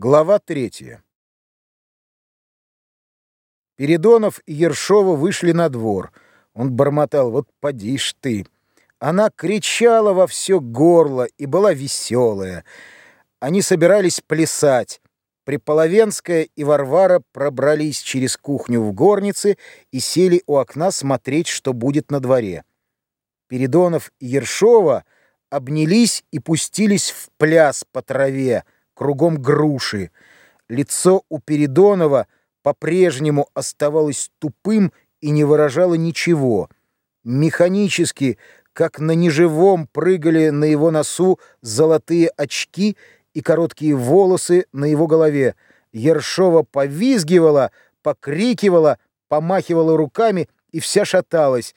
Глава третья. Передонов и Ершова вышли на двор. Он бормотал, вот поди ж ты. Она кричала во все горло и была веселая. Они собирались плясать. Приполовенская и Варвара пробрались через кухню в горнице и сели у окна смотреть, что будет на дворе. Передонов и Ершова обнялись и пустились в пляс по траве, кругом груши. Лицо у Передонова по-прежнему оставалось тупым и не выражало ничего. Механически, как на неживом, прыгали на его носу золотые очки и короткие волосы на его голове. Ершова повизгивала, покрикивала, помахивала руками и вся шаталась.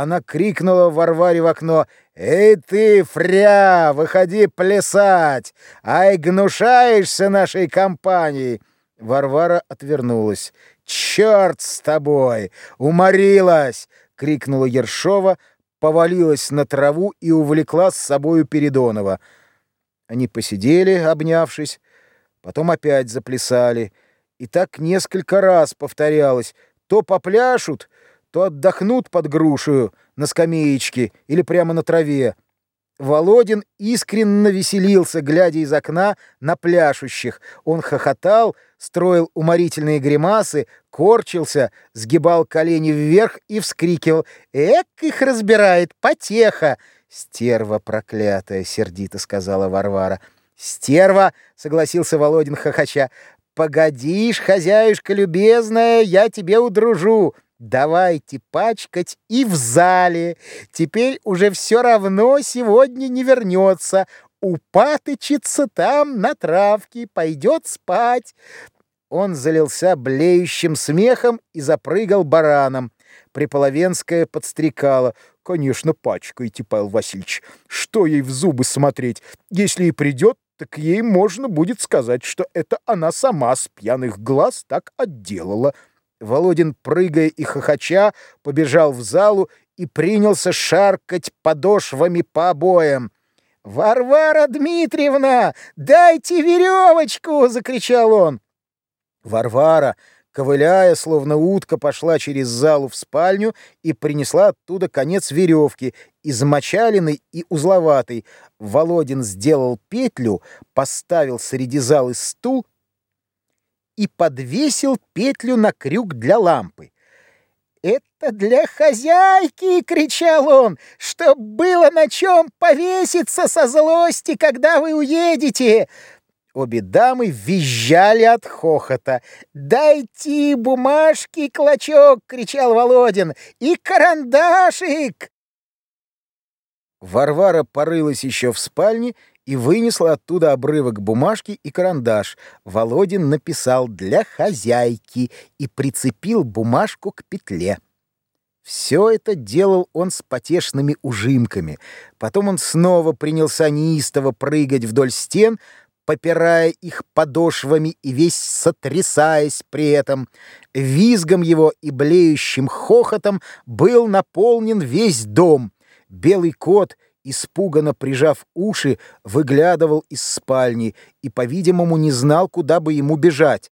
Она крикнула Варваре в окно «Эй ты, фря, выходи плясать! Ай, гнушаешься нашей компанией!» Варвара отвернулась. «Черт с тобой! Уморилась!» — крикнула Ершова, повалилась на траву и увлекла с собою Передонова. Они посидели, обнявшись, потом опять заплясали. И так несколько раз повторялось. То попляшут, то отдохнут под грушею на скамеечке или прямо на траве. Володин искренне веселился, глядя из окна на пляшущих. Он хохотал, строил уморительные гримасы, корчился, сгибал колени вверх и вскрикивал «Эк, их разбирает, потеха!» «Стерва проклятая!» — сердито сказала Варвара. «Стерва!» — согласился Володин хохоча. «Погодишь, хозяюшка любезная, я тебе удружу!» Давайте пачкать и в зале. Теперь уже все равно сегодня не вернется. Упатычится там на травке, пойдет спать. Он залился блеющим смехом и запрыгал бараном. Приполовенская подстрекала. «Конечно, пачкайте, Павел Васильевич. Что ей в зубы смотреть? Если и придет, так ей можно будет сказать, что это она сама с пьяных глаз так отделала». Володин, прыгая и хохоча, побежал в залу и принялся шаркать подошвами по обоям. «Варвара Дмитриевна, дайте веревочку!» — закричал он. Варвара, ковыляя, словно утка, пошла через залу в спальню и принесла оттуда конец веревки, измочаленный и узловатый. Володин сделал петлю, поставил среди залы стул и подвесил петлю на крюк для лампы. «Это для хозяйки!» — кричал он, «чтоб было на чем повеситься со злости, когда вы уедете!» Обе дамы визжали от хохота. «Дайте бумажки, клочок!» — кричал Володин. «И карандашик!» Варвара порылась еще в спальне и вынесла оттуда обрывок бумажки и карандаш. Володин написал «для хозяйки» и прицепил бумажку к петле. Все это делал он с потешными ужимками. Потом он снова принялся неистово прыгать вдоль стен, попирая их подошвами и весь сотрясаясь при этом. Визгом его и блеющим хохотом был наполнен весь дом. Белый кот — испуганно прижав уши, выглядывал из спальни и, по-видимому, не знал, куда бы ему бежать.